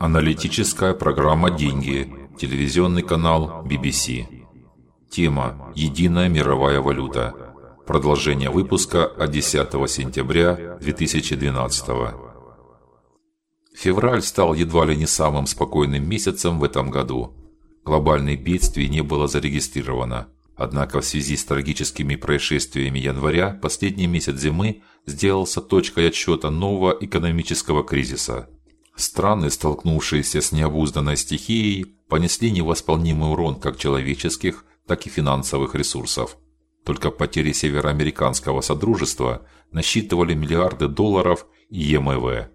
Аналитическая программа Деньги. Телевизионный канал BBC. Тема: Единая мировая валюта. Продолжение выпуска от 10 сентября 2012. Февраль стал едва ли не самым спокойным месяцем в этом году. Глобальных бедствий не было зарегистрировано. Однако в связи с трагическими происшествиями января последний месяц зимы сделался точкой отсчета нового экономического кризиса. Страны, столкнувшиеся с необузданной стихией, понесли невосполнимый урон как человеческих, так и финансовых ресурсов. Только потери североамериканского содружества насчитывали миллиарды долларов и ЕМВ.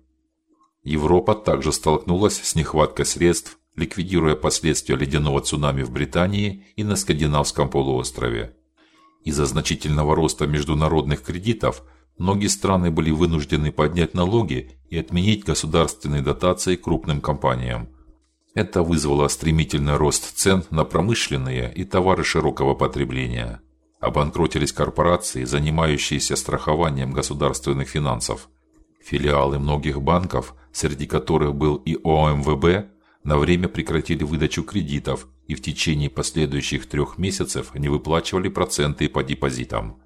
Европа также столкнулась с нехваткой средств, ликвидируя последствия ледяного цунами в Британии и на скандинавском полуострове. Из-за значительного роста международных кредитов многие страны были вынуждены поднять налоги и отменить государственные дотации крупным компаниям. Это вызвало стремительный рост цен на промышленные и товары широкого потребления. Обанкротились корпорации, занимающиеся страхованием государственных финансов. Филиалы многих банков, среди которых был и ОМВБ, на время прекратили выдачу кредитов и в течение последующих трех месяцев не выплачивали проценты по депозитам.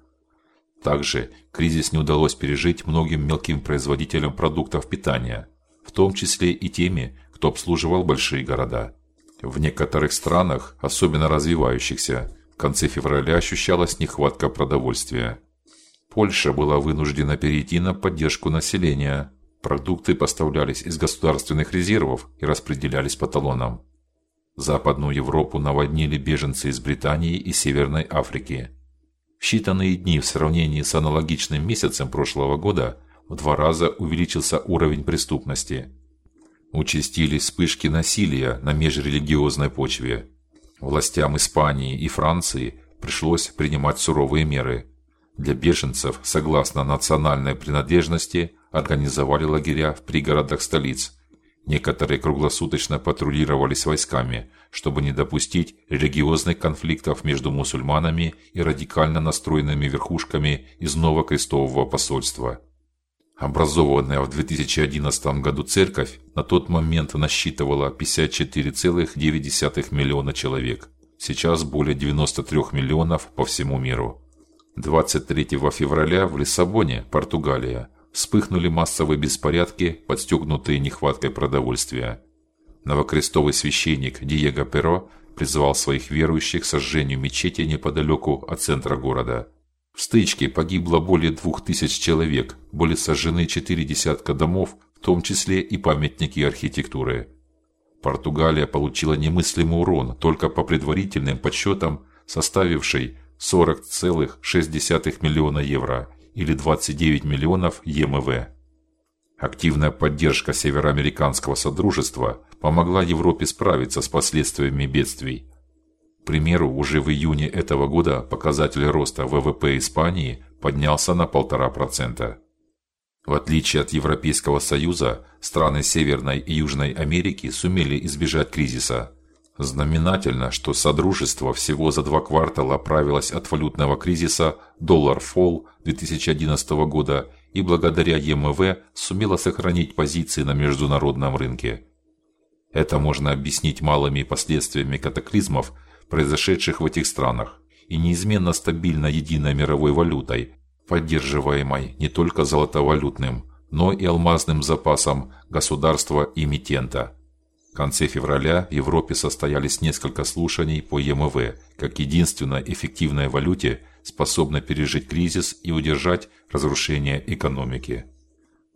Также кризис не удалось пережить многим мелким производителям продуктов питания, в том числе и теми, кто обслуживал большие города. В некоторых странах, особенно развивающихся, в конце февраля ощущалась нехватка продовольствия. Польша была вынуждена перейти на поддержку населения. Продукты поставлялись из государственных резервов и распределялись по талонам. Западную Европу наводнили беженцы из Британии и Северной Африки считанные дни в сравнении с аналогичным месяцем прошлого года в два раза увеличился уровень преступности. Участились вспышки насилия на межрелигиозной почве. Властям Испании и Франции пришлось принимать суровые меры. Для беженцев, согласно национальной принадлежности, организовали лагеря в пригородах столиц Некоторые круглосуточно патрулировались войсками, чтобы не допустить религиозных конфликтов между мусульманами и радикально настроенными верхушками из нового крестового посольства. Образованная в 2011 году церковь на тот момент насчитывала 54,9 миллиона человек. Сейчас более 93 миллионов по всему миру. 23 февраля в Лиссабоне, Португалия, вспыхнули массовые беспорядки, подстегнутые нехваткой продовольствия. Новокрестовый священник Диего Перо призвал своих верующих к сожжению мечети неподалеку от центра города. В стычке погибло более двух тысяч человек, были сожжены четыре десятка домов, в том числе и памятники архитектуры. Португалия получила немыслимый урон только по предварительным подсчетам, составивший 40,6 миллиона евро или 29 миллионов ЕМВ. Активная поддержка североамериканского содружества помогла Европе справиться с последствиями бедствий. К примеру, уже в июне этого года показатель роста ВВП Испании поднялся на полтора процента. В отличие от Европейского Союза, страны Северной и Южной Америки сумели избежать кризиса. Знаменательно, что содружество всего за два квартала оправилось от валютного кризиса доллар-фолл 2011 года и благодаря ЕМВ сумело сохранить позиции на международном рынке. Это можно объяснить малыми последствиями катаклизмов, произошедших в этих странах, и неизменно стабильно единой мировой валютой, поддерживаемой не только золотовалютным, но и алмазным запасом государства-эмитента. В конце февраля в Европе состоялись несколько слушаний по ЕМВ, как единственной эффективной валюте, способной пережить кризис и удержать разрушение экономики.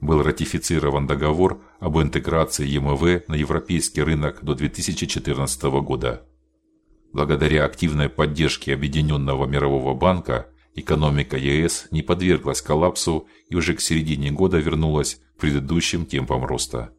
Был ратифицирован договор об интеграции ЕМВ на европейский рынок до 2014 года. Благодаря активной поддержке Объединенного мирового банка экономика ЕС не подверглась коллапсу и уже к середине года вернулась к предыдущим темпам роста.